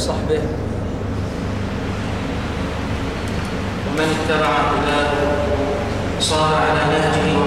وصحبه. ومن اتبع هداه صار على نهجه